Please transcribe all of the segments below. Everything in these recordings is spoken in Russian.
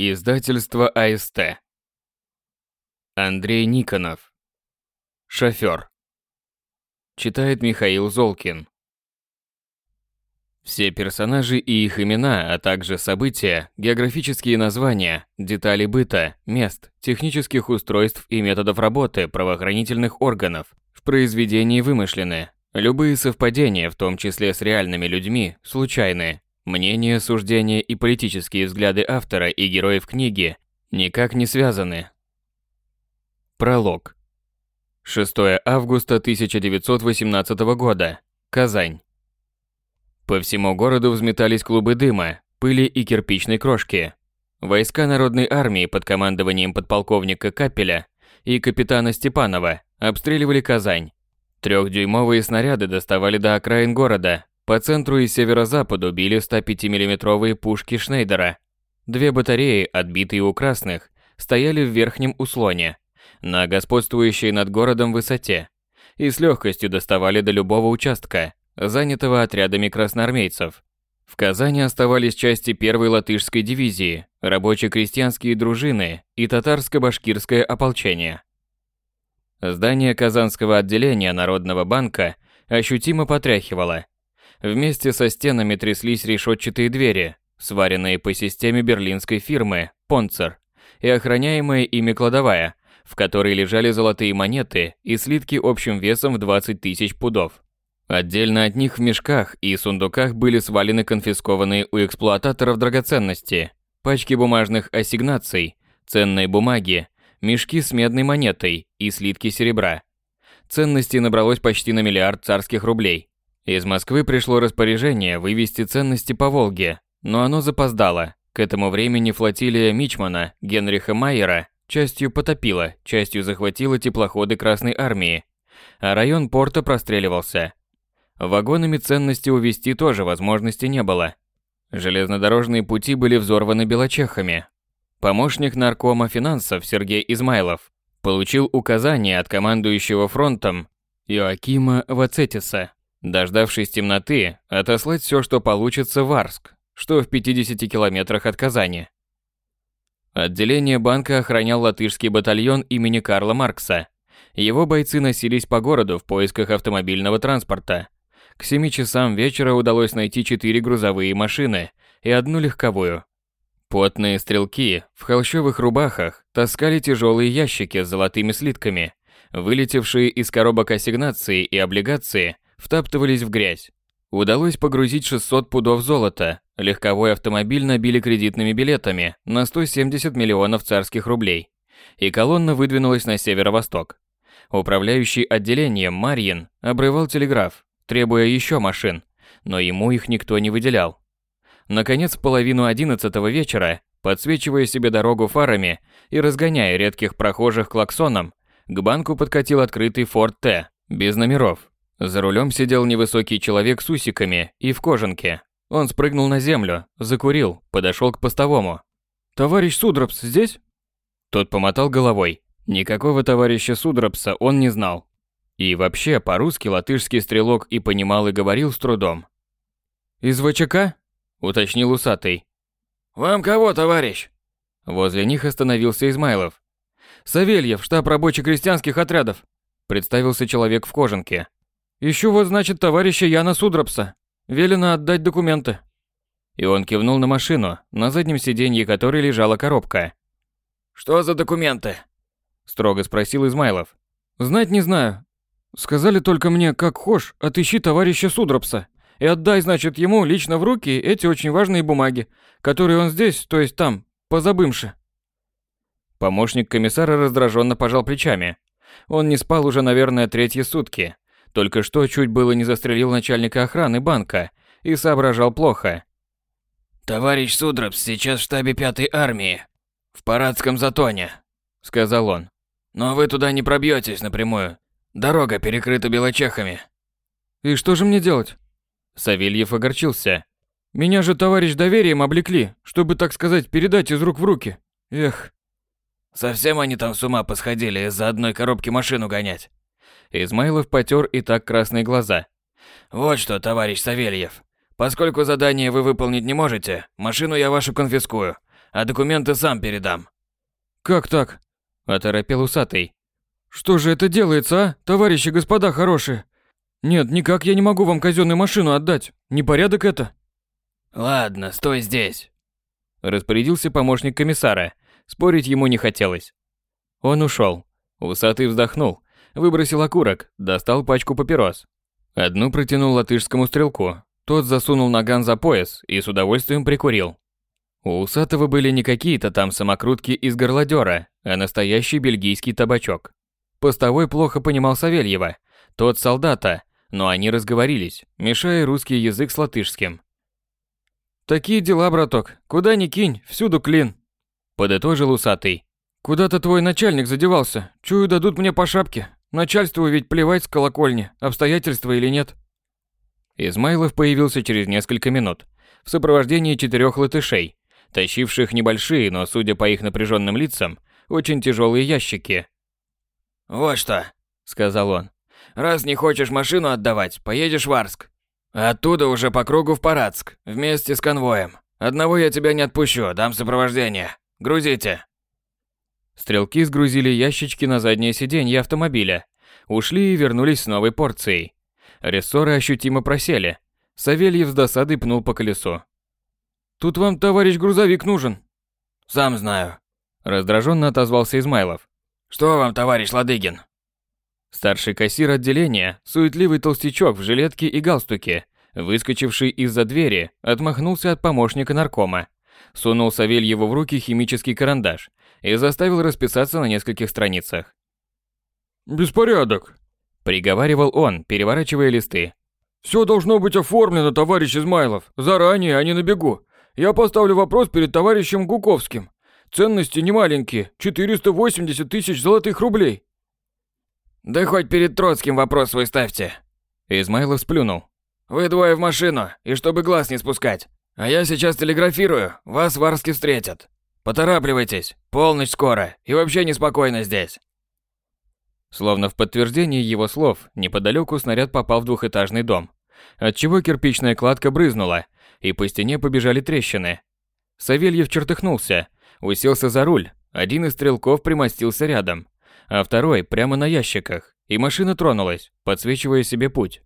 Издательство АСТ. Андрей Никонов. Шофёр. Читает Михаил Золкин. Все персонажи и их имена, а также события, географические названия, детали быта, мест, технических устройств и методов работы правоохранительных органов в произведении вымышлены. Любые совпадения, в том числе с реальными людьми, случайны. Мнения, суждения и политические взгляды автора и героев книги никак не связаны. Пролог. 6 августа 1918 года. Казань. По всему городу взметались клубы дыма, пыли и кирпичной крошки. Войска Народной армии под командованием подполковника Капеля и капитана Степанова обстреливали Казань. Трехдюймовые снаряды доставали до окраин города, по центру и северо-западу били 105 миллиметровые пушки Шнейдера. Две батареи, отбитые у красных, стояли в верхнем услоне, на господствующей над городом высоте, и с легкостью доставали до любого участка, занятого отрядами красноармейцев. В Казани оставались части первой латышской дивизии, рабоче-крестьянские дружины и татарско-башкирское ополчение. Здание Казанского отделения Народного банка ощутимо потряхивало – Вместе со стенами тряслись решетчатые двери, сваренные по системе берлинской фирмы «Понцер», и охраняемая ими кладовая, в которой лежали золотые монеты и слитки общим весом в 20 тысяч пудов. Отдельно от них в мешках и сундуках были свалены конфискованные у эксплуататоров драгоценности, пачки бумажных ассигнаций, ценные бумаги, мешки с медной монетой и слитки серебра. Ценностей набралось почти на миллиард царских рублей. Из Москвы пришло распоряжение вывести ценности по Волге, но оно запоздало. К этому времени флотилия Мичмана Генриха Майера частью потопила, частью захватила теплоходы Красной Армии, а район порта простреливался. Вагонами ценности увезти тоже возможности не было. Железнодорожные пути были взорваны белочехами. Помощник наркома финансов Сергей Измайлов получил указание от командующего фронтом Иоакима Вацетиса Дождавшись темноты, отослать все, что получится в Арск, что в 50 километрах от Казани. Отделение банка охранял латышский батальон имени Карла Маркса. Его бойцы носились по городу в поисках автомобильного транспорта. К 7 часам вечера удалось найти 4 грузовые машины и одну легковую. Потные стрелки в холщовых рубахах таскали тяжелые ящики с золотыми слитками. Вылетевшие из коробок ассигнации и облигации – втаптывались в грязь. Удалось погрузить 600 пудов золота. Легковой автомобиль набили кредитными билетами на 170 миллионов царских рублей. И колонна выдвинулась на северо-восток. Управляющий отделением Марьин обрывал телеграф, требуя еще машин, но ему их никто не выделял. Наконец, в половину одиннадцатого вечера, подсвечивая себе дорогу фарами и разгоняя редких прохожих клаксоном, к банку подкатил открытый Форд Т, без номеров, за рулем сидел невысокий человек с усиками и в кожанке. Он спрыгнул на землю, закурил, подошел к постовому. «Товарищ Судропс здесь?» Тот помотал головой. Никакого товарища Судропса он не знал. И вообще, по-русски латышский стрелок и понимал и говорил с трудом. «Из ВЧК?» – уточнил усатый. «Вам кого, товарищ?» Возле них остановился Измайлов. «Савельев, штаб рабоче-крестьянских отрядов», – представился человек в кожанке. «Ищу вот, значит, товарища Яна Судропса. Велено отдать документы». И он кивнул на машину, на заднем сиденье которой лежала коробка. «Что за документы?» Строго спросил Измайлов. «Знать не знаю. Сказали только мне, как хошь, отыщи товарища Судропса. И отдай, значит, ему лично в руки эти очень важные бумаги, которые он здесь, то есть там, позабымши». Помощник комиссара раздраженно пожал плечами. Он не спал уже, наверное, третьи сутки, только что чуть было не застрелил начальника охраны банка и соображал плохо. «Товарищ Судробс сейчас в штабе пятой армии, в Парадском затоне», — сказал он. «Но вы туда не пробьетесь напрямую. Дорога перекрыта белочехами». «И что же мне делать?» Савельев огорчился. «Меня же товарищ доверием облекли, чтобы, так сказать, передать из рук в руки. Эх». «Совсем они там с ума посходили из-за одной коробки машину гонять. Измайлов потер и так красные глаза. «Вот что, товарищ Савельев. Поскольку задание вы выполнить не можете, машину я вашу конфискую, а документы сам передам. Как так? Оторопел усатый. Что же это делается, а, товарищи господа хорошие? Нет, никак я не могу вам казенную машину отдать. Непорядок это. Ладно, стой здесь. Распорядился помощник комиссара. Спорить ему не хотелось. Он ушел. Усатый вздохнул, выбросил окурок, достал пачку папирос. Одну протянул латышскому стрелку. Тот засунул наган за пояс и с удовольствием прикурил. У Усатого были не какие-то там самокрутки из горлодера, а настоящий бельгийский табачок. Постовой плохо понимал Савельева, тот солдата, но они разговорились, мешая русский язык с латышским. «Такие дела, браток, куда ни кинь, всюду клин», – подытожил усатый. «Куда-то твой начальник задевался, чую, дадут мне по шапке. Начальству ведь плевать с колокольни, обстоятельства или нет». Измайлов появился через несколько минут, в сопровождении четырех латышей, тащивших небольшие, но, судя по их напряженным лицам, очень тяжелые ящики. «Вот что», — сказал он. «Раз не хочешь машину отдавать, поедешь в Арск. Оттуда уже по кругу в Парадск, вместе с конвоем. Одного я тебя не отпущу, дам сопровождение. Грузите». Стрелки сгрузили ящички на заднее сиденье автомобиля, ушли и вернулись с новой порцией. Рессоры ощутимо просели. Савельев с досадой пнул по колесу. Тут вам, товарищ грузовик, нужен. Сам знаю. Раздраженно отозвался Измайлов. Что вам, товарищ Ладыгин? Старший кассир отделения, суетливый толстячок в жилетке и галстуке, выскочивший из-за двери, отмахнулся от помощника наркома, сунул Савельеву в руки химический карандаш и заставил расписаться на нескольких страницах. «Беспорядок», – приговаривал он, переворачивая листы. «Все должно быть оформлено, товарищ Измайлов, заранее, а не на бегу. Я поставлю вопрос перед товарищем Гуковским. Ценности немаленькие, 480 тысяч золотых рублей. Да хоть перед Троцким вопрос свой ставьте. Измайлов сплюнул. Вы двое в машину, и чтобы глаз не спускать. А я сейчас телеграфирую, вас в Арске встретят. Поторапливайтесь, полночь скоро, и вообще неспокойно здесь. Словно в подтверждение его слов, неподалеку снаряд попал в двухэтажный дом, отчего кирпичная кладка брызнула, и по стене побежали трещины. Савельев чертыхнулся, уселся за руль, один из стрелков примостился рядом, а второй прямо на ящиках, и машина тронулась, подсвечивая себе путь.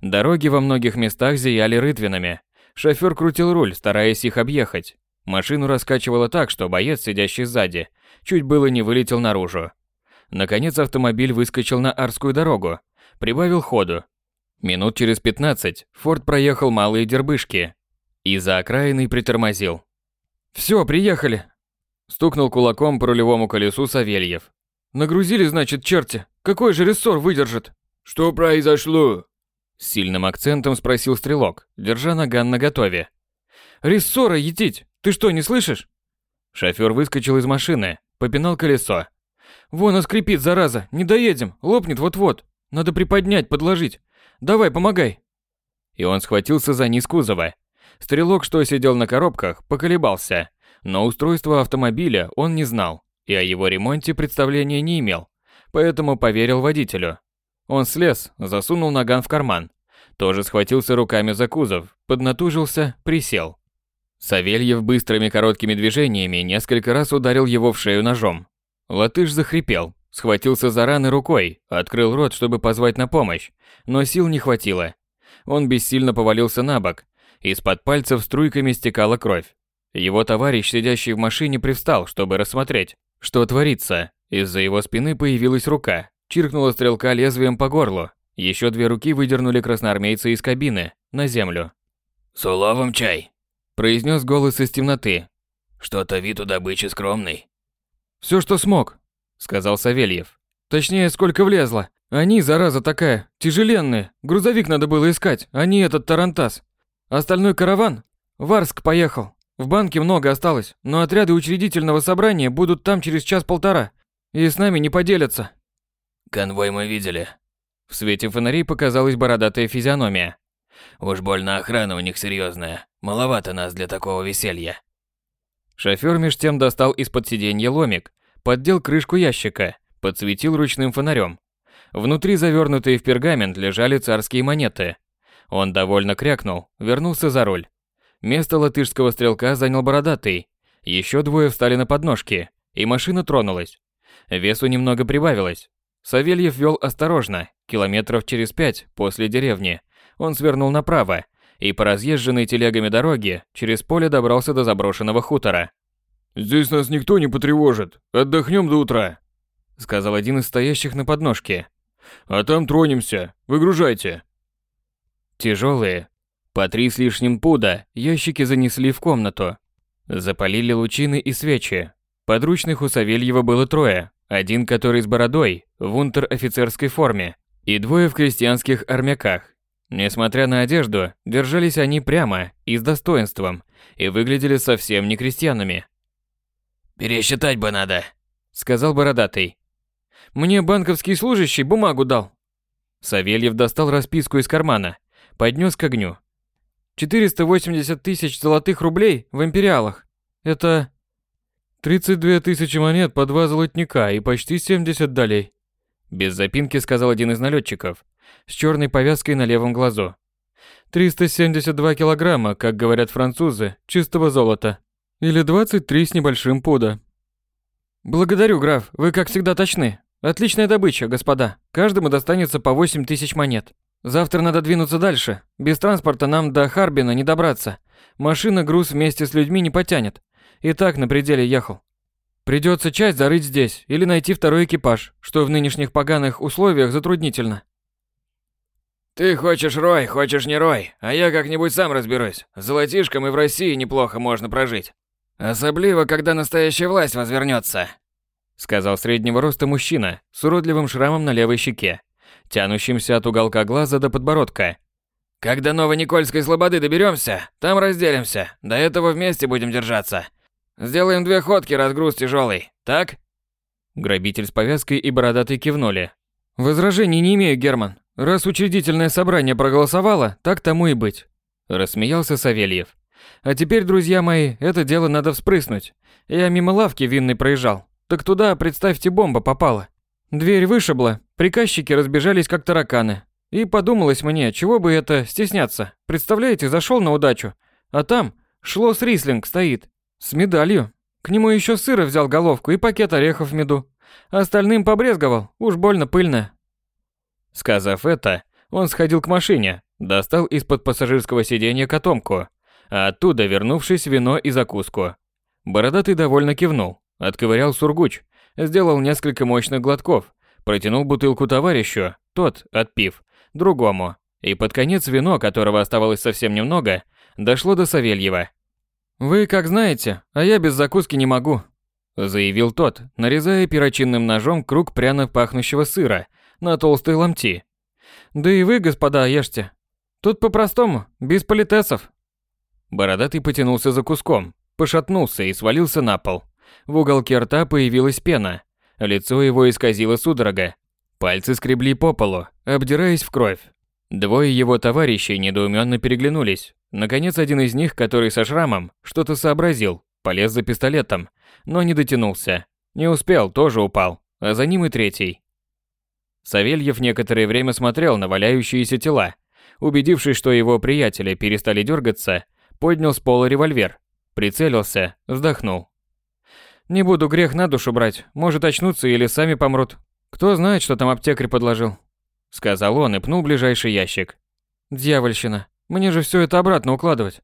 Дороги во многих местах зияли рытвинами. Шофёр крутил руль, стараясь их объехать. Машину раскачивало так, что боец, сидящий сзади, чуть было не вылетел наружу. Наконец автомобиль выскочил на Арскую дорогу, прибавил ходу, Минут через 15 Форд проехал малые дербышки и за окраиной притормозил. «Всё, приехали!» Стукнул кулаком по рулевому колесу Савельев. «Нагрузили, значит, черти. Какой же рессор выдержит?» «Что произошло?» С сильным акцентом спросил стрелок, держа наган наготове. «Рессора етить! Ты что, не слышишь?» Шофёр выскочил из машины, попинал колесо. «Вон, скрипит, зараза! Не доедем! Лопнет вот-вот! Надо приподнять, подложить! Давай, помогай!» И он схватился за низ кузова. Стрелок, что сидел на коробках, поколебался, но устройство автомобиля он не знал и о его ремонте представления не имел, поэтому поверил водителю. Он слез, засунул наган в карман, тоже схватился руками за кузов, поднатужился, присел. Савельев быстрыми короткими движениями несколько раз ударил его в шею ножом. Латыш захрипел, Схватился за раны рукой, открыл рот, чтобы позвать на помощь, но сил не хватило. Он бессильно повалился на бок. Из-под пальцев струйками стекала кровь. Его товарищ, сидящий в машине, привстал, чтобы рассмотреть, что творится. Из-за его спины появилась рука, чиркнула стрелка лезвием по горлу. Еще две руки выдернули красноармейца из кабины, на землю. «С уловом чай», – произнес голос из темноты. «Что-то вид у добычи скромный». «Все, что смог», сказал Савельев. Точнее, сколько влезло. Они, зараза такая, тяжеленные. Грузовик надо было искать, а не этот тарантас. Остальной караван в Арск поехал. В банке много осталось, но отряды учредительного собрания будут там через час-полтора. И с нами не поделятся. Конвой мы видели. В свете фонарей показалась бородатая физиономия. Уж больно охрана у них серьезная. Маловато нас для такого веселья. Шофёр меж тем достал из-под сиденья ломик поддел крышку ящика, подсветил ручным фонарем. Внутри, завернутые в пергамент, лежали царские монеты. Он довольно крякнул, вернулся за руль. Место латышского стрелка занял бородатый. Еще двое встали на подножки, и машина тронулась. Весу немного прибавилось. Савельев вел осторожно, километров через пять после деревни. Он свернул направо, и по разъезженной телегами дороге через поле добрался до заброшенного хутора. «Здесь нас никто не потревожит. Отдохнем до утра», — сказал один из стоящих на подножке. «А там тронемся. Выгружайте». Тяжелые, по три с лишним пуда, ящики занесли в комнату. Запалили лучины и свечи. Подручных у Савельева было трое. Один, который с бородой, в унтер-офицерской форме, и двое в крестьянских армяках. Несмотря на одежду, держались они прямо и с достоинством, и выглядели совсем не крестьянами. «Пересчитать бы надо», — сказал бородатый. «Мне банковский служащий бумагу дал». Савельев достал расписку из кармана, поднес к огню. 480 тысяч золотых рублей в империалах. Это 32 тысячи монет по два золотника и почти 70 долей. Без запинки сказал один из налетчиков, с черной повязкой на левом глазу. 372 килограмма, как говорят французы, чистого золота. Или 23 с небольшим пуда. Благодарю, граф, вы как всегда точны. Отличная добыча, господа. Каждому достанется по 8 тысяч монет. Завтра надо двинуться дальше. Без транспорта нам до Харбина не добраться. Машина груз вместе с людьми не потянет. И так на пределе ехал. Придется часть зарыть здесь или найти второй экипаж, что в нынешних поганых условиях затруднительно. Ты хочешь рой, хочешь не рой, а я как-нибудь сам разберусь. Золотишком и в России неплохо можно прожить. Особливо, когда настоящая власть возвернется, сказал среднего роста мужчина с уродливым шрамом на левой щеке, тянущимся от уголка глаза до подбородка. Когда Новоникольской слободы доберемся, там разделимся. До этого вместе будем держаться. Сделаем две ходки, разгруз тяжелый. Так? Грабитель с повязкой и бородатый кивнули. Возражений не имею, Герман. Раз учредительное собрание проголосовало, так тому и быть. Рассмеялся Савельев. А теперь, друзья мои, это дело надо вспрыснуть. Я мимо лавки винной проезжал. Так туда, представьте, бомба попала. Дверь вышибла, приказчики разбежались как тараканы. И подумалось мне, чего бы это стесняться. Представляете, зашел на удачу, а там шлос рислинг стоит, с медалью. К нему еще сыра взял головку и пакет орехов в меду. Остальным побрезговал, уж больно пыльно. Сказав это, он сходил к машине, достал из-под пассажирского сиденья котомку, а оттуда, вернувшись, вино и закуску. Бородатый довольно кивнул, отковырял сургуч, сделал несколько мощных глотков, протянул бутылку товарищу, тот, отпив, другому, и под конец вино, которого оставалось совсем немного, дошло до Савельева. «Вы как знаете, а я без закуски не могу», заявил тот, нарезая перочинным ножом круг пряно пахнущего сыра на толстые ломти. «Да и вы, господа, ешьте. Тут по-простому, без политесов». Бородатый потянулся за куском, пошатнулся и свалился на пол. В уголке рта появилась пена. Лицо его исказило судорога. Пальцы скребли по полу, обдираясь в кровь. Двое его товарищей недоуменно переглянулись. Наконец, один из них, который со шрамом, что-то сообразил, полез за пистолетом, но не дотянулся. Не успел, тоже упал, а за ним и третий. Савельев некоторое время смотрел на валяющиеся тела. Убедившись, что его приятели перестали дергаться, поднял с пола револьвер, прицелился, вздохнул. Не буду грех на душу брать, может очнутся или сами помрут. Кто знает, что там аптекарь подложил. Сказал он и пнул ближайший ящик. Дьявольщина, мне же все это обратно укладывать.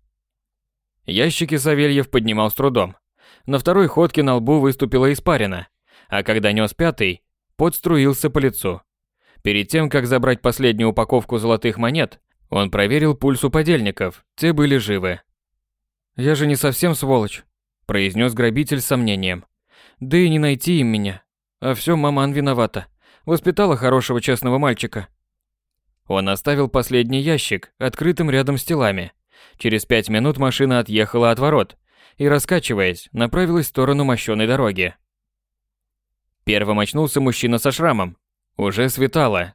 Ящики Савельев поднимал с трудом. На второй ходке на лбу выступила испарина, а когда нес пятый, подструился по лицу. Перед тем, как забрать последнюю упаковку золотых монет, он проверил пульс у подельников, те были живы. «Я же не совсем сволочь произнес грабитель с сомнением. Да и не найти им меня. А все маман виновата. Воспитала хорошего честного мальчика. Он оставил последний ящик открытым рядом с телами. Через пять минут машина отъехала от ворот и, раскачиваясь, направилась в сторону мощёной дороги. Первым очнулся мужчина со шрамом. Уже светало.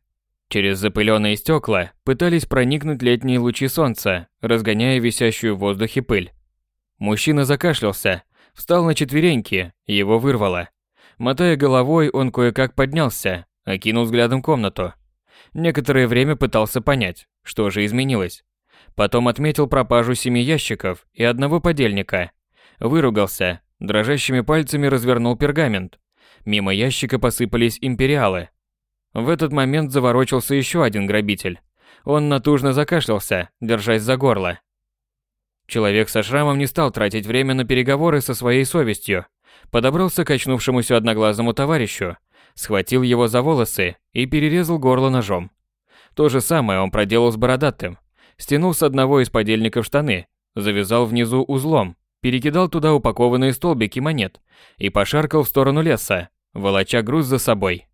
Через запыленные стекла пытались проникнуть летние лучи солнца, разгоняя висящую в воздухе пыль. Мужчина закашлялся, встал на четвереньки, его вырвало. Мотая головой, он кое-как поднялся, окинул взглядом комнату. Некоторое время пытался понять, что же изменилось. Потом отметил пропажу семи ящиков и одного подельника. Выругался, Дрожащими пальцами развернул пергамент. Мимо ящика посыпались империалы. В этот момент заворочился еще один грабитель. Он натужно закашлялся, держась за горло. Человек со шрамом не стал тратить время на переговоры со своей совестью. Подобрался к очнувшемуся одноглазому товарищу, схватил его за волосы и перерезал горло ножом. То же самое он проделал с бородатым. Стянул с одного из подельников штаны, завязал внизу узлом, перекидал туда упакованные столбики монет и пошаркал в сторону леса, волоча груз за собой.